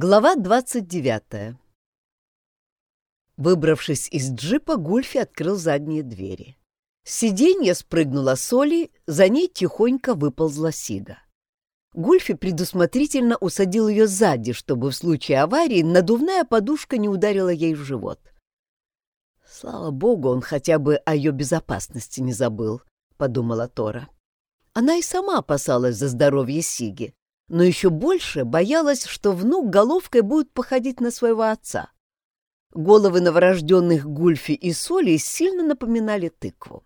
Глава 29 Выбравшись из джипа, Гульфи открыл задние двери. С сиденья спрыгнула Соли, за ней тихонько выползла Сига. Гульфи предусмотрительно усадил ее сзади, чтобы в случае аварии надувная подушка не ударила ей в живот. «Слава богу, он хотя бы о ее безопасности не забыл», — подумала Тора. Она и сама опасалась за здоровье Сиги, но еще больше боялась, что внук головкой будет походить на своего отца. Головы новорожденных Гульфи и Соли сильно напоминали тыкву.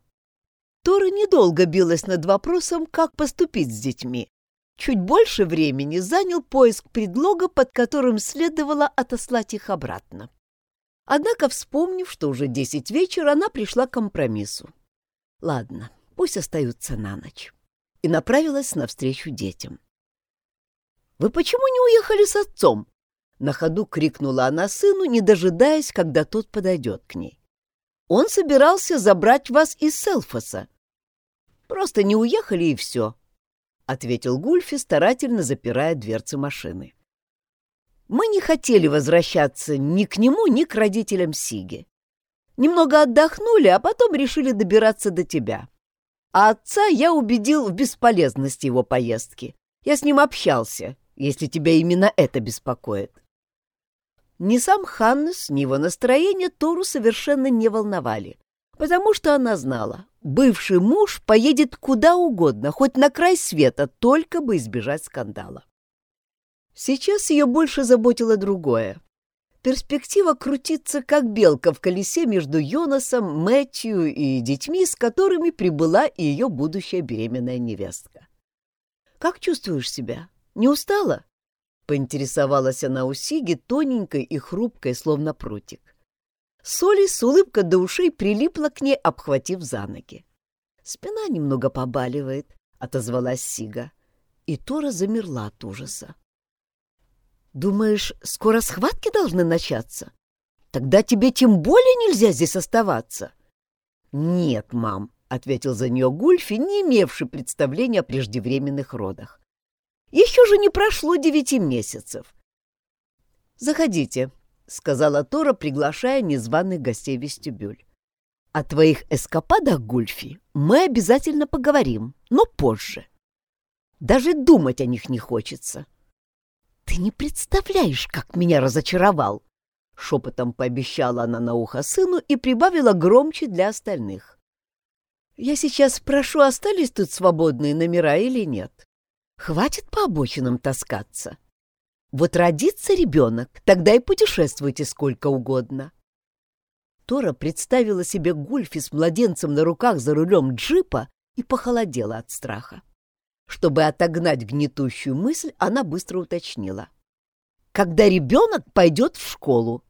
Тора недолго билась над вопросом, как поступить с детьми. Чуть больше времени занял поиск предлога, под которым следовало отослать их обратно. Однако, вспомнив, что уже десять вечера, она пришла к компромиссу. Ладно, пусть остаются на ночь. И направилась навстречу детям. «Вы почему не уехали с отцом?» На ходу крикнула она сыну, не дожидаясь, когда тот подойдет к ней. «Он собирался забрать вас из Селфоса. Просто не уехали и все», — ответил Гульфи, старательно запирая дверцы машины. «Мы не хотели возвращаться ни к нему, ни к родителям Сиги. Немного отдохнули, а потом решили добираться до тебя. А отца я убедил в бесполезности его поездки. Я с ним общался, если тебя именно это беспокоит. Ни сам Ханнес, ни его настроение Тору совершенно не волновали, потому что она знала, бывший муж поедет куда угодно, хоть на край света, только бы избежать скандала. Сейчас ее больше заботило другое. Перспектива крутиться, как белка в колесе между Йонасом, Мэтью и детьми, с которыми прибыла и ее будущая беременная невестка. «Как чувствуешь себя? Не устала?» — поинтересовалась она у Сиги, тоненькой и хрупкой, словно прутик. Соли с улыбкой до ушей прилипла к ней, обхватив за ноги. «Спина немного побаливает», — отозвалась Сига. И Тора замерла от ужаса. «Думаешь, скоро схватки должны начаться? Тогда тебе тем более нельзя здесь оставаться». «Нет, мам», — ответил за нее Гульфи, не имевший представления о преждевременных родах. Еще же не прошло девяти месяцев. «Заходите», — сказала Тора, приглашая незваных гостей в вестибюль. «О твоих эскападах, Гульфи, мы обязательно поговорим, но позже. Даже думать о них не хочется». «Ты не представляешь, как меня разочаровал!» Шепотом пообещала она на ухо сыну и прибавила громче для остальных. «Я сейчас спрошу, остались тут свободные номера или нет?» Хватит по обочинам таскаться. Вот родится ребенок, тогда и путешествуйте сколько угодно. Тора представила себе Гульфи с младенцем на руках за рулем джипа и похолодела от страха. Чтобы отогнать гнетущую мысль, она быстро уточнила. «Когда ребенок пойдет в школу?»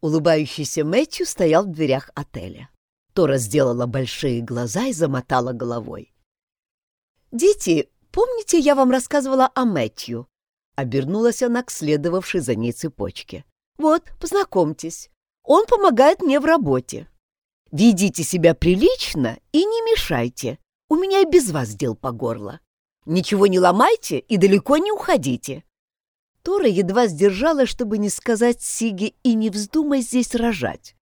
Улыбающийся Мэтью стоял в дверях отеля. Тора сделала большие глаза и замотала головой. «Дети Помните, я вам рассказывала о Мэтью?» Обернулась она к следовавшей за ней цепочке. «Вот, познакомьтесь. Он помогает мне в работе. Ведите себя прилично и не мешайте. У меня и без вас дел по горло. Ничего не ломайте и далеко не уходите». Тора едва сдержалась, чтобы не сказать Сиге и не вздумай здесь рожать.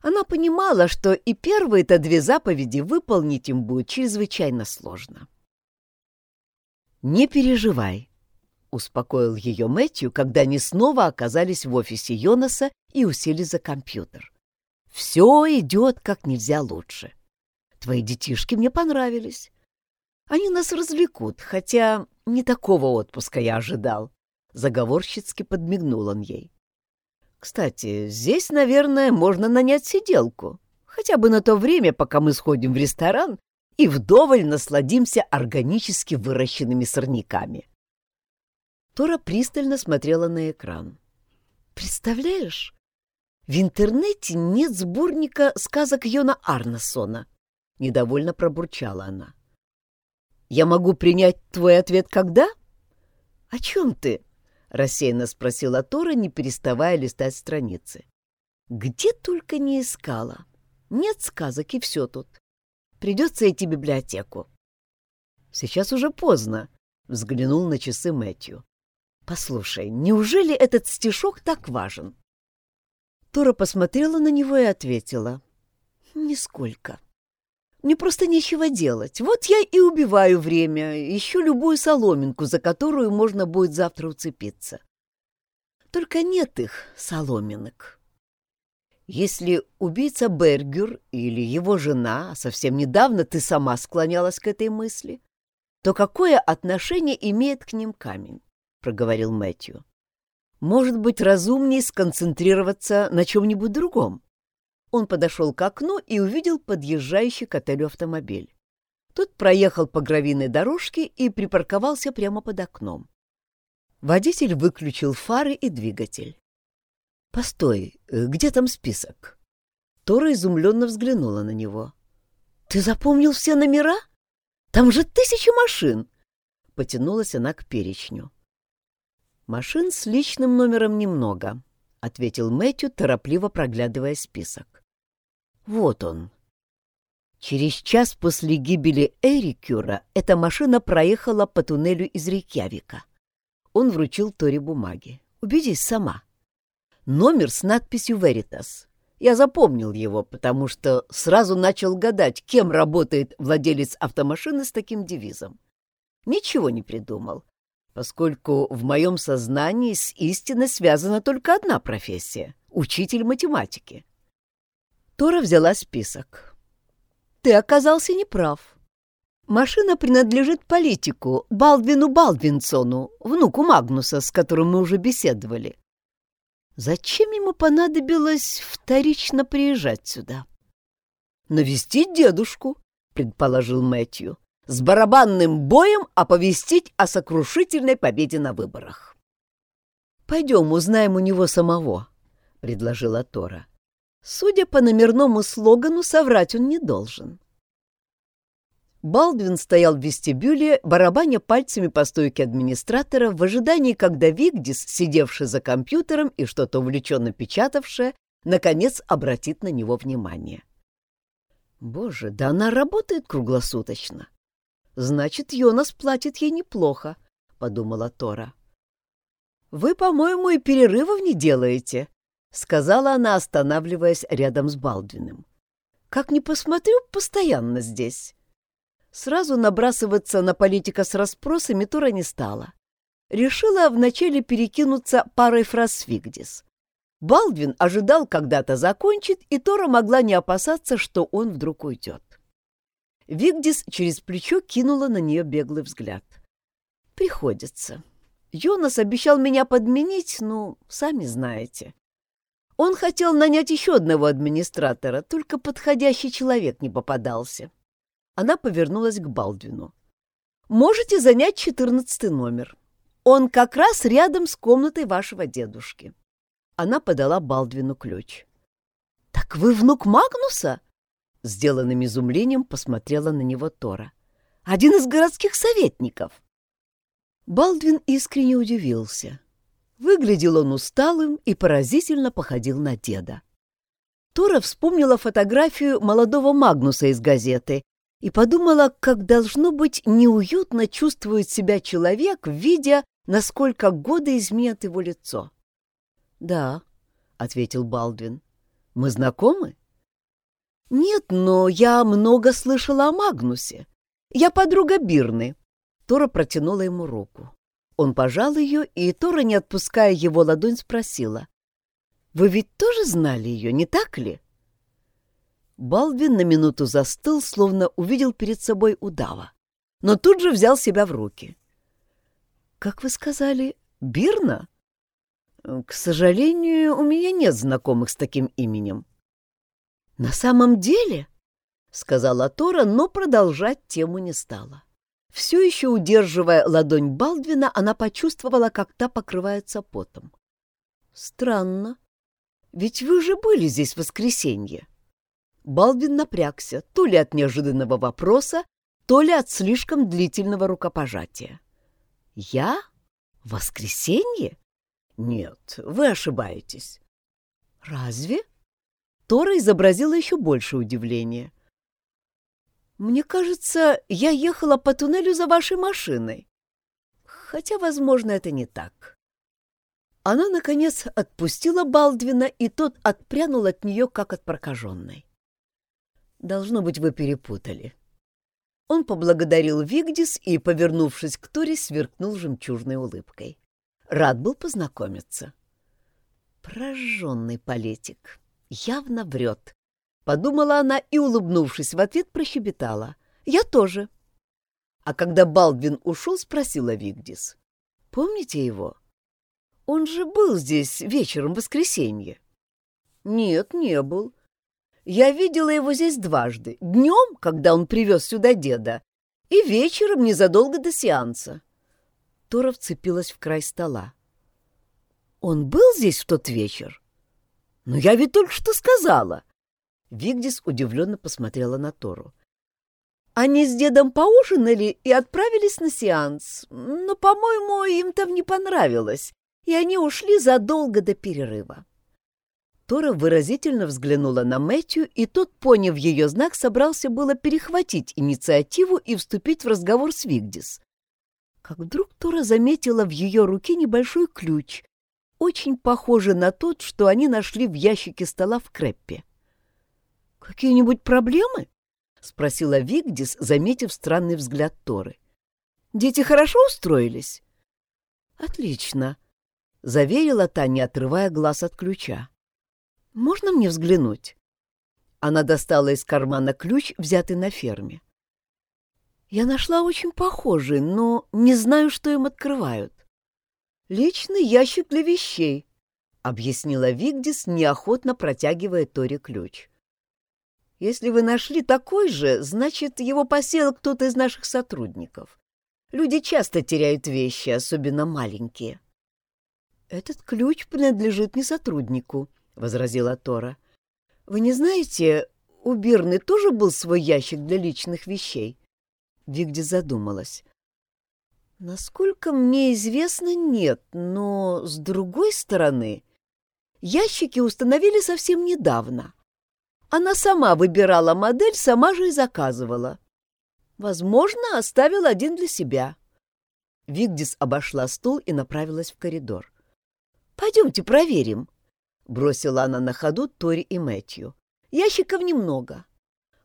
Она понимала, что и первые-то две заповеди выполнить им будет чрезвычайно сложно. «Не переживай», — успокоил ее Мэтью, когда они снова оказались в офисе Йонаса и усели за компьютер. «Все идет как нельзя лучше. Твои детишки мне понравились. Они нас развлекут, хотя не такого отпуска я ожидал», — заговорщицки подмигнул он ей. «Кстати, здесь, наверное, можно нанять сиделку, хотя бы на то время, пока мы сходим в ресторан и вдоволь насладимся органически выращенными сорняками. Тора пристально смотрела на экран. «Представляешь, в интернете нет сборника сказок Йона Арнасона», — недовольно пробурчала она. «Я могу принять твой ответ когда?» «О чем ты?» — рассеянно спросила Тора, не переставая листать страницы. «Где только не искала. Нет сказок, и все тут. Придется идти в библиотеку. Сейчас уже поздно, — взглянул на часы Мэтью. Послушай, неужели этот стишок так важен? Тора посмотрела на него и ответила. Нисколько. Мне просто нечего делать. Вот я и убиваю время, ищу любую соломинку, за которую можно будет завтра уцепиться. Только нет их, соломинок. Если убийца Бергер или его жена, совсем недавно ты сама склонялась к этой мысли, то какое отношение имеет к ним камень? — проговорил Мэтью. Может быть, разумнее сконцентрироваться на чем-нибудь другом? Он подошел к окну и увидел подъезжающий к отелю автомобиль. Тот проехал по гравийной дорожке и припарковался прямо под окном. Водитель выключил фары и двигатель. «Постой, где там список?» Тора изумленно взглянула на него. «Ты запомнил все номера? Там же тысячи машин!» Потянулась она к перечню. «Машин с личным номером немного», — ответил Мэтью, торопливо проглядывая список. Вот он. Через час после гибели Эрикюра эта машина проехала по туннелю из Рейкьявика. Он вручил Тори бумаги. Убедись сама. Номер с надписью «Веритас». Я запомнил его, потому что сразу начал гадать, кем работает владелец автомашины с таким девизом. Ничего не придумал, поскольку в моем сознании с истиной связана только одна профессия — учитель математики. Тора взяла список. «Ты оказался неправ. Машина принадлежит политику Балдвину Балдвинсону, внуку Магнуса, с которым мы уже беседовали. Зачем ему понадобилось вторично приезжать сюда?» «Навестить дедушку», — предположил Мэтью, «с барабанным боем оповестить о сокрушительной победе на выборах». «Пойдем узнаем у него самого», — предложила Тора. Судя по номерному слогану, соврать он не должен. Балдвин стоял в вестибюле, барабаня пальцами по стойке администратора в ожидании, когда Вигдис, сидевший за компьютером и что-то увлеченно печатавшая, наконец обратит на него внимание. «Боже, да она работает круглосуточно. Значит, Йонас платит ей неплохо», — подумала Тора. «Вы, по-моему, и перерывов не делаете», — сказала она, останавливаясь рядом с Балдвиным. «Как ни посмотрю, постоянно здесь». Сразу набрасываться на политика с расспросами Тора не стала. Решила вначале перекинуться парой фраз с Фигдис. Балдвин ожидал когда-то закончить, и Тора могла не опасаться, что он вдруг уйдет. Вигдис через плечо кинула на нее беглый взгляд. «Приходится. Йонас обещал меня подменить, ну, сами знаете. Он хотел нанять еще одного администратора, только подходящий человек не попадался. Она повернулась к Балдвину. «Можете занять четырнадцатый номер. Он как раз рядом с комнатой вашего дедушки». Она подала Балдвину ключ. «Так вы внук Магнуса?» Сделанным изумлением посмотрела на него Тора. «Один из городских советников». Балдвин искренне удивился. Выглядел он усталым и поразительно походил на деда. Тора вспомнила фотографию молодого Магнуса из газеты и подумала, как должно быть неуютно чувствует себя человек, видя, насколько годы изменят его лицо. «Да», — ответил Балдвин. «Мы знакомы?» «Нет, но я много слышала о Магнусе. Я подруга Бирны». Тора протянула ему руку. Он пожал ее, и Тора, не отпуская его ладонь, спросила. «Вы ведь тоже знали ее, не так ли?» Балдвин на минуту застыл, словно увидел перед собой удава, но тут же взял себя в руки. «Как вы сказали, Бирна?» «К сожалению, у меня нет знакомых с таким именем». «На самом деле?» — сказала Тора, но продолжать тему не стала. Все еще удерживая ладонь Балдвина, она почувствовала, как та покрывается потом. «Странно. Ведь вы же были здесь в воскресенье». Балдвин напрягся, то ли от неожиданного вопроса, то ли от слишком длительного рукопожатия. «Я? Воскресенье? Нет, вы ошибаетесь». «Разве?» Тора изобразила еще больше удивления. «Мне кажется, я ехала по туннелю за вашей машиной». Хотя, возможно, это не так. Она, наконец, отпустила Балдвина, и тот отпрянул от нее, как от прокаженной. «Должно быть, вы перепутали». Он поблагодарил Вигдис и, повернувшись к Торе, сверкнул жемчужной улыбкой. Рад был познакомиться. Прожженный политик. Явно врет. Подумала она и, улыбнувшись в ответ, прощебетала. «Я тоже». А когда Балдвин ушел, спросила Вигдис. «Помните его? Он же был здесь вечером в воскресенье». «Нет, не был. Я видела его здесь дважды. Днем, когда он привез сюда деда, и вечером незадолго до сеанса». Тора вцепилась в край стола. «Он был здесь в тот вечер?» «Но я ведь только что сказала!» Вигдис удивленно посмотрела на Тору. Они с дедом поужинали и отправились на сеанс, но, по-моему, им там не понравилось, и они ушли задолго до перерыва. Тора выразительно взглянула на Мэтью, и тот, поняв ее знак, собрался было перехватить инициативу и вступить в разговор с Вигдис. Как вдруг Тора заметила в ее руке небольшой ключ, очень похожий на тот, что они нашли в ящике стола в Креппе. «Какие-нибудь проблемы?» — спросила Вигдис, заметив странный взгляд Торы. «Дети хорошо устроились?» «Отлично», — заверила та, не отрывая глаз от ключа. «Можно мне взглянуть?» Она достала из кармана ключ, взятый на ферме. «Я нашла очень похожий, но не знаю, что им открывают. «Личный ящик для вещей», — объяснила Вигдис, неохотно протягивая Тори ключ. «Если вы нашли такой же, значит, его посел кто-то из наших сотрудников. Люди часто теряют вещи, особенно маленькие». «Этот ключ принадлежит не сотруднику», — возразила Тора. «Вы не знаете, у Бирны тоже был свой ящик для личных вещей?» Вигдис задумалась. Насколько мне известно, нет, но, с другой стороны, ящики установили совсем недавно. Она сама выбирала модель, сама же и заказывала. Возможно, оставила один для себя. Вигдис обошла стол и направилась в коридор. «Пойдемте проверим», — бросила она на ходу Тори и Мэтью. «Ящиков немного.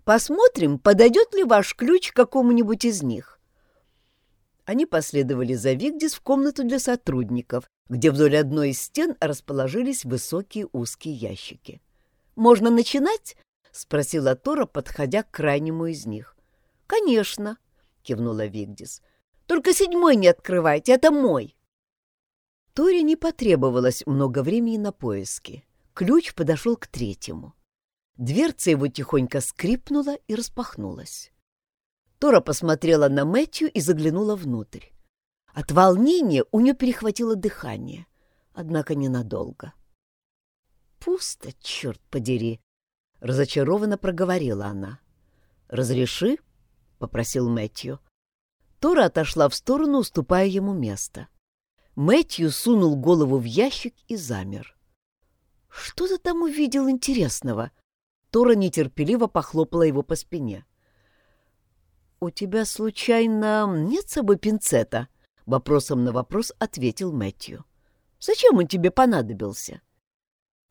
Посмотрим, подойдет ли ваш ключ какому-нибудь из них». Они последовали за Вигдис в комнату для сотрудников, где вдоль одной из стен расположились высокие узкие ящики. «Можно начинать?» — спросила Тора, подходя к крайнему из них. «Конечно», — кивнула Вигдис. «Только седьмой не открывайте, это мой». Торе не потребовалось много времени на поиски. Ключ подошел к третьему. Дверца его тихонько скрипнула и распахнулась. Тора посмотрела на Мэтью и заглянула внутрь. От волнения у нее перехватило дыхание, однако ненадолго. «Пусто, черт подери!» — разочарованно проговорила она. «Разреши?» — попросил Мэтью. Тора отошла в сторону, уступая ему место. Мэтью сунул голову в ящик и замер. «Что ты там увидел интересного?» Тора нетерпеливо похлопала его по спине. — «У тебя, случайно, нет с собой пинцета?» — вопросом на вопрос ответил Мэтью. «Зачем он тебе понадобился?»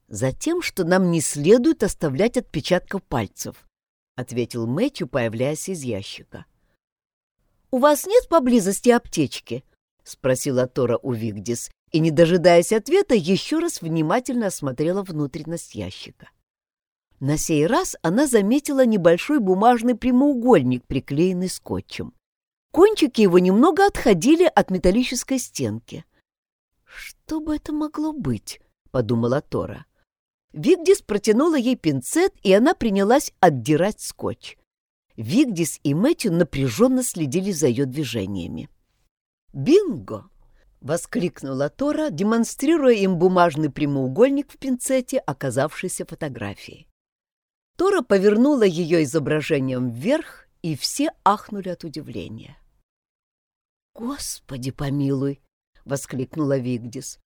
«Затем, что нам не следует оставлять отпечатков пальцев», — ответил Мэтью, появляясь из ящика. «У вас нет поблизости аптечки?» — спросила Тора у Вигдис, и, не дожидаясь ответа, еще раз внимательно осмотрела внутренность ящика. На сей раз она заметила небольшой бумажный прямоугольник, приклеенный скотчем. Кончики его немного отходили от металлической стенки. «Что бы это могло быть?» — подумала Тора. Вигдис протянула ей пинцет, и она принялась отдирать скотч. Вигдис и Мэтью напряженно следили за ее движениями. «Бинго!» — воскликнула Тора, демонстрируя им бумажный прямоугольник в пинцете, оказавшийся фотографией. Тора повернула ее изображением вверх, и все ахнули от удивления. «Господи помилуй!» — воскликнула Вигдис.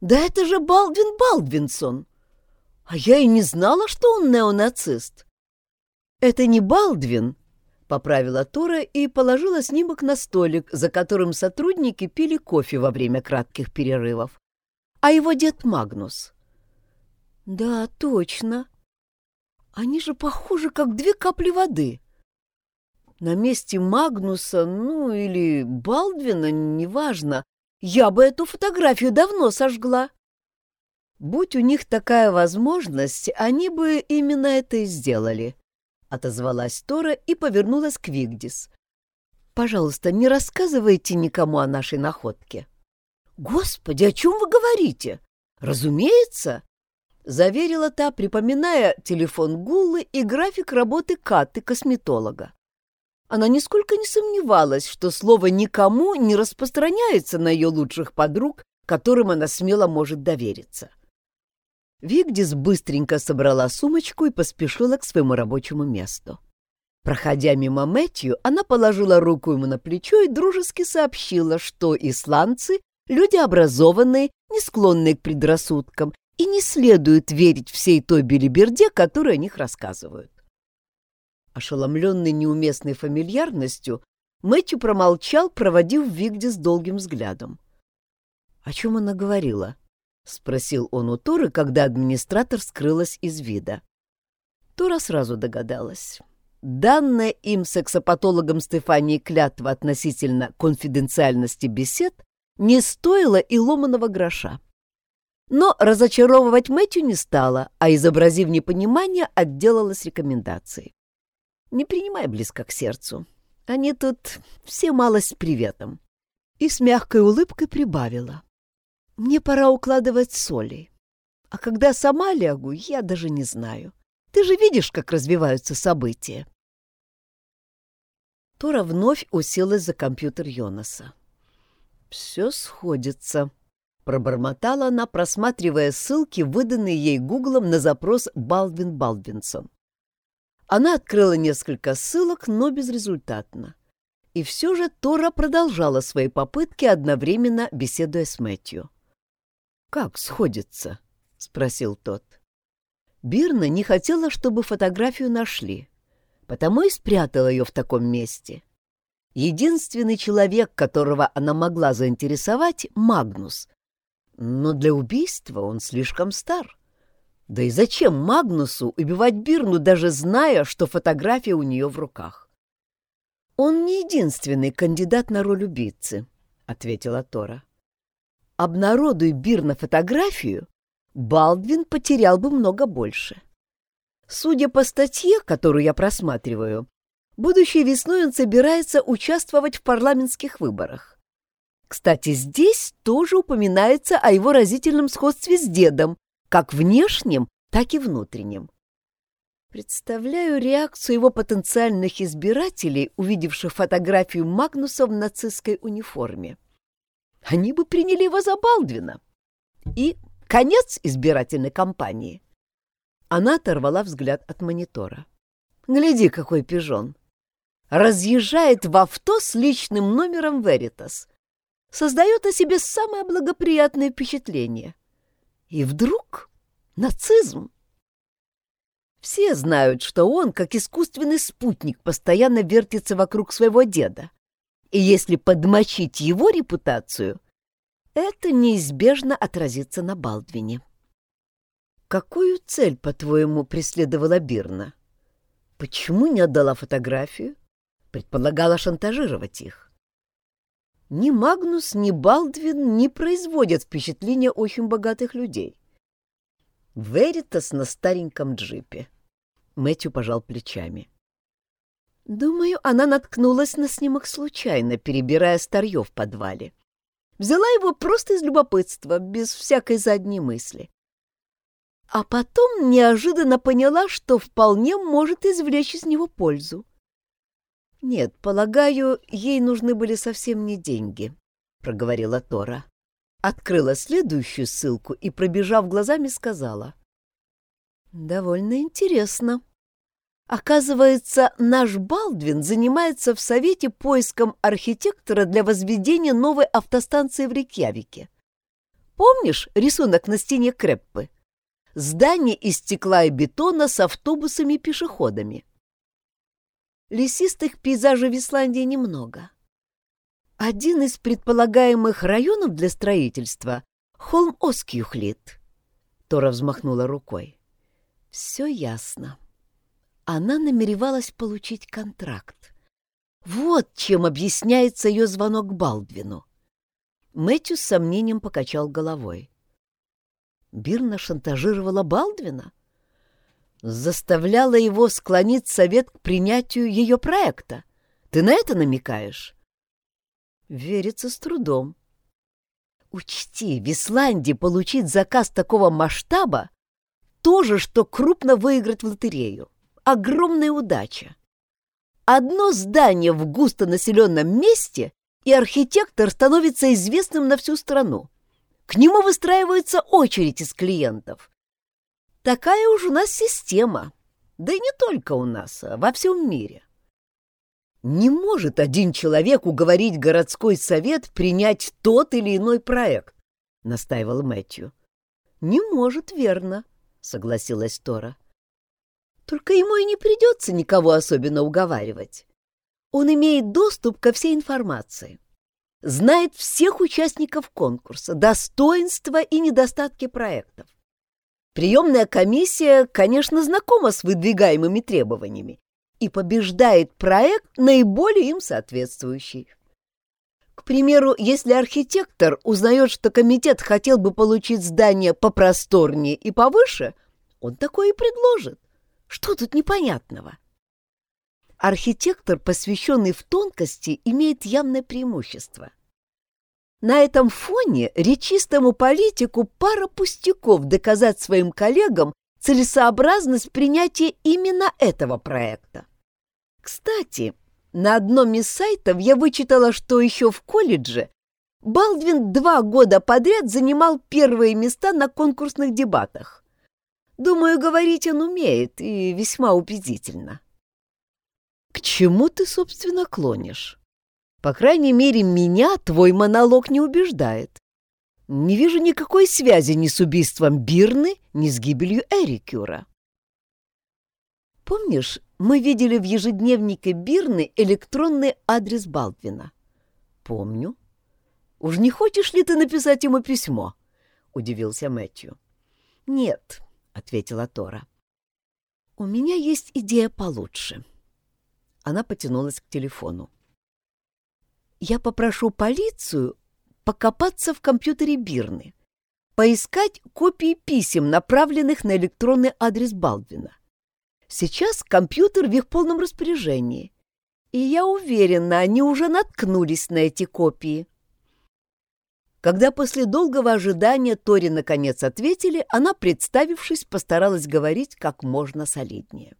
«Да это же Балдвин Балдвинсон! А я и не знала, что он неонацист!» «Это не Балдвин, — поправила Тора и положила снимок на столик, за которым сотрудники пили кофе во время кратких перерывов. А его дед Магнус. «Да, точно. Они же похожи, как две капли воды». На месте Магнуса, ну или Балдвина, неважно, я бы эту фотографию давно сожгла. Будь у них такая возможность, они бы именно это и сделали, — отозвалась Тора и повернулась к Вигдис. «Пожалуйста, не рассказывайте никому о нашей находке». «Господи, о чем вы говорите? Разумеется!» — заверила та, припоминая телефон Гуллы и график работы Каты, косметолога. Она нисколько не сомневалась, что слово «никому» не распространяется на ее лучших подруг, которым она смело может довериться. Вигдис быстренько собрала сумочку и поспешила к своему рабочему месту. Проходя мимо Мэтью, она положила руку ему на плечо и дружески сообщила, что исландцы — люди образованные, не склонные к предрассудкам, и не следует верить всей той белиберде, которую о них рассказывают. Ошеломленный неуместной фамильярностью, Мэтью промолчал, проводив Вигди с долгим взглядом. «О чем она говорила?» — спросил он у Торы, когда администратор скрылась из вида. Тора сразу догадалась. Данная им сексопатологом Стефании клятва относительно конфиденциальности бесед не стоила и ломаного гроша. Но разочаровывать Мэтью не стала, а, изобразив непонимание, отделалась рекомендацией не принимай близко к сердцу. Они тут все малость приветом. И с мягкой улыбкой прибавила. Мне пора укладывать соли. А когда сама лягу, я даже не знаю. Ты же видишь, как развиваются события. Тора вновь уселась за компьютер Йонаса. «Все сходится», — пробормотала она, просматривая ссылки, выданные ей Гуглом на запрос Балдвин Балдвинсон. Она открыла несколько ссылок, но безрезультатно. И все же Тора продолжала свои попытки, одновременно беседуя с Мэтью. «Как сходится?» — спросил тот. Бирна не хотела, чтобы фотографию нашли, потому и спрятала ее в таком месте. Единственный человек, которого она могла заинтересовать — Магнус. Но для убийства он слишком стар. Да и зачем Магнусу убивать Бирну, даже зная, что фотография у нее в руках? «Он не единственный кандидат на роль убийцы», — ответила Тора. «Обнародуй Бирна фотографию, Балдвин потерял бы много больше. Судя по статье, которую я просматриваю, будущей весной он собирается участвовать в парламентских выборах. Кстати, здесь тоже упоминается о его разительном сходстве с дедом, как внешним, так и внутренним. Представляю реакцию его потенциальных избирателей, увидевших фотографию Магнуса в нацистской униформе. Они бы приняли его за Балдвина. И конец избирательной кампании. Она оторвала взгляд от монитора. Гляди, какой пижон. Разъезжает в авто с личным номером Веритас. Создает о себе самое благоприятное впечатление. И вдруг нацизм. Все знают, что он, как искусственный спутник, постоянно вертится вокруг своего деда. И если подмочить его репутацию, это неизбежно отразится на Балдвине. Какую цель, по-твоему, преследовала Бирна? Почему не отдала фотографию? Предполагала шантажировать их. Ни Магнус, ни Балдвин не производят впечатления очень богатых людей. Веритас на стареньком джипе. Мэтью пожал плечами. Думаю, она наткнулась на снимок случайно, перебирая старье в подвале. Взяла его просто из любопытства, без всякой задней мысли. А потом неожиданно поняла, что вполне может извлечь из него пользу. «Нет, полагаю, ей нужны были совсем не деньги», — проговорила Тора. Открыла следующую ссылку и, пробежав глазами, сказала. «Довольно интересно. Оказывается, наш Балдвин занимается в Совете поиском архитектора для возведения новой автостанции в Рейкьявике. Помнишь рисунок на стене Креппы? Здание из стекла и бетона с автобусами и пешеходами». лесистых пейзажей в Исландии немного. Один из предполагаемых районов для строительства — холм Оскьюхлит. Тора взмахнула рукой. Все ясно. Она намеревалась получить контракт. Вот чем объясняется ее звонок Балдвину. Мэтью с сомнением покачал головой. Бирна шантажировала Балдвина? Заставляла его склонить совет к принятию ее проекта? Ты на это намекаешь? Верится с трудом. Учти, в Исландии получить заказ такого масштаба — то же, что крупно выиграть в лотерею. Огромная удача. Одно здание в густонаселенном месте, и архитектор становится известным на всю страну. К нему выстраивается очередь из клиентов. Такая уж у нас система. Да и не только у нас, а во всем мире. Не может один человек уговорить городской совет принять тот или иной проект, настаивал Мэтью. Не может, верно, согласилась Тора. Только ему и не придется никого особенно уговаривать. Он имеет доступ ко всей информации, знает всех участников конкурса, достоинства и недостатки проектов. Приемная комиссия, конечно, знакома с выдвигаемыми требованиями и побеждает проект, наиболее им соответствующий. К примеру, если архитектор узнает, что комитет хотел бы получить здание попросторнее и повыше, он такое и предложит. Что тут непонятного? Архитектор, посвященный в тонкости, имеет явное преимущество. На этом фоне речистому политику пара пустяков доказать своим коллегам целесообразность принятия именно этого проекта. Кстати, на одном из сайтов я вычитала, что еще в колледже Балдвин два года подряд занимал первые места на конкурсных дебатах. Думаю, говорить он умеет и весьма убедительно. К чему ты, собственно, клонишь? По крайней мере, меня твой монолог не убеждает. Не вижу никакой связи ни с убийством Бирны, ни с гибелью Эрикюра. Помнишь, мы видели в ежедневнике Бирны электронный адрес Балдвина? Помню. Уж не хочешь ли ты написать ему письмо? Удивился Мэтью. Нет, — ответила Тора. «У меня есть идея получше». Она потянулась к телефону. «Я попрошу полицию покопаться в компьютере Бирны, поискать копии писем, направленных на электронный адрес Балдвина. Сейчас компьютер в их полном распоряжении, и я уверена, они уже наткнулись на эти копии». Когда после долгого ожидания Тори наконец ответили, она, представившись, постаралась говорить как можно солиднее.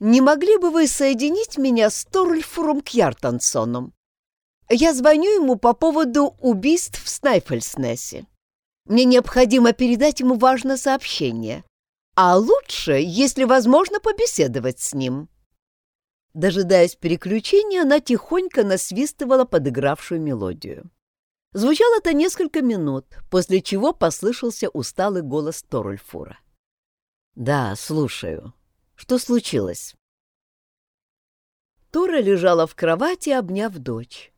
«Не могли бы вы соединить меня с Торльфуром Кьяртансоном? Я звоню ему по поводу убийств в Снайфельснессе. Мне необходимо передать ему важное сообщение, а лучше, если возможно, побеседовать с ним». Дожидаясь переключения, она тихонько насвистывала подыгравшую мелодию. Звучало это несколько минут, после чего послышался усталый голос Торульфура. «Да, слушаю. Что случилось?» Тора лежала в кровати, обняв дочь.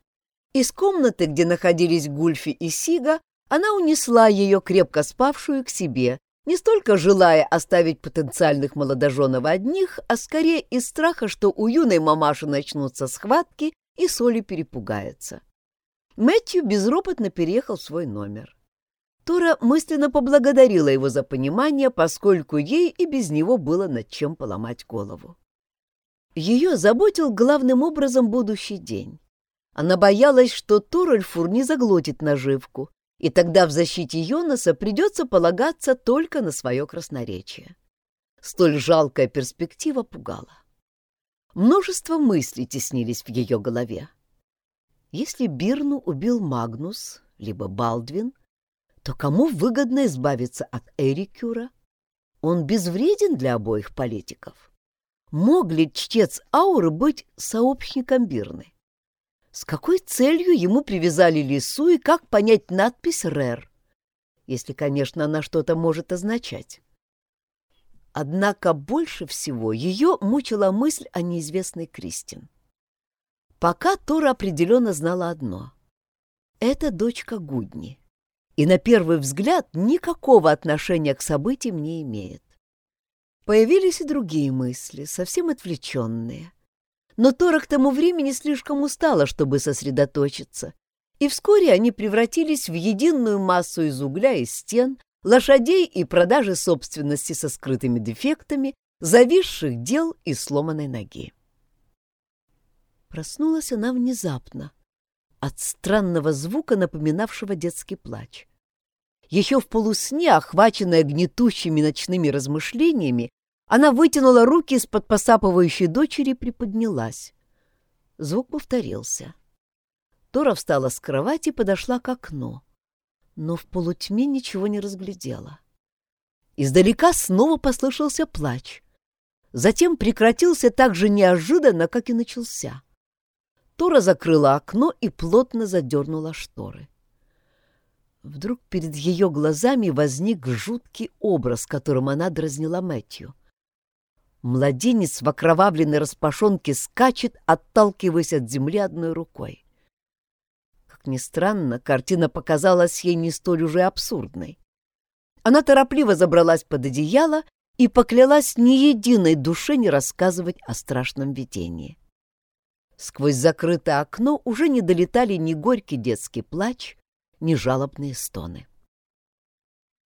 Из комнаты, где находились Гульфи и Сига, она унесла ее, крепко спавшую, к себе, не столько желая оставить потенциальных молодоженов одних, а скорее из страха, что у юной мамаши начнутся схватки и Соли перепугается. Мэтью безропотно переехал в свой номер. Тора мысленно поблагодарила его за понимание, поскольку ей и без него было над чем поломать голову. Ее заботил главным образом будущий день. Она боялась, что Торальфур не заглотит наживку, и тогда в защите Йонаса придется полагаться только на свое красноречие. Столь жалкая перспектива пугала. Множество мыслей теснились в ее голове. Если Бирну убил Магнус, либо Балдвин, то кому выгодно избавиться от Эрикюра? Он безвреден для обоих политиков. Мог ли чтец Ауры быть сообщником Бирны? С какой целью ему привязали лису и как понять надпись «РЭР»? Если, конечно, она что-то может означать. Однако больше всего ее мучила мысль о неизвестной Кристин. Пока Тора определенно знала одно — это дочка Гудни, и на первый взгляд никакого отношения к событиям не имеет. Появились и другие мысли, совсем отвлеченные. Но Тора к тому времени слишком устала, чтобы сосредоточиться, и вскоре они превратились в единую массу из угля и стен, лошадей и продажи собственности со скрытыми дефектами, зависших дел и сломанной ноги. Проснулась она внезапно от странного звука, напоминавшего детский плач. Еще в полусне, охваченная гнетущими ночными размышлениями, она вытянула руки из-под посапывающей дочери и приподнялась. Звук повторился. Тора встала с кровати и подошла к окну но в полутьме ничего не разглядела. Издалека снова послышался плач. Затем прекратился так же неожиданно, как и начался. Тора закрыла окно и плотно задернула шторы. Вдруг перед ее глазами возник жуткий образ, которым она дразнила Мэтью. Младенец в окровавленной распашонке скачет, отталкиваясь от земли одной рукой ни странно, картина показалась ей не столь уже абсурдной. Она торопливо забралась под одеяло и поклялась ни единой душе не рассказывать о страшном видении. Сквозь закрытое окно уже не долетали ни горький детский плач, ни жалобные стоны.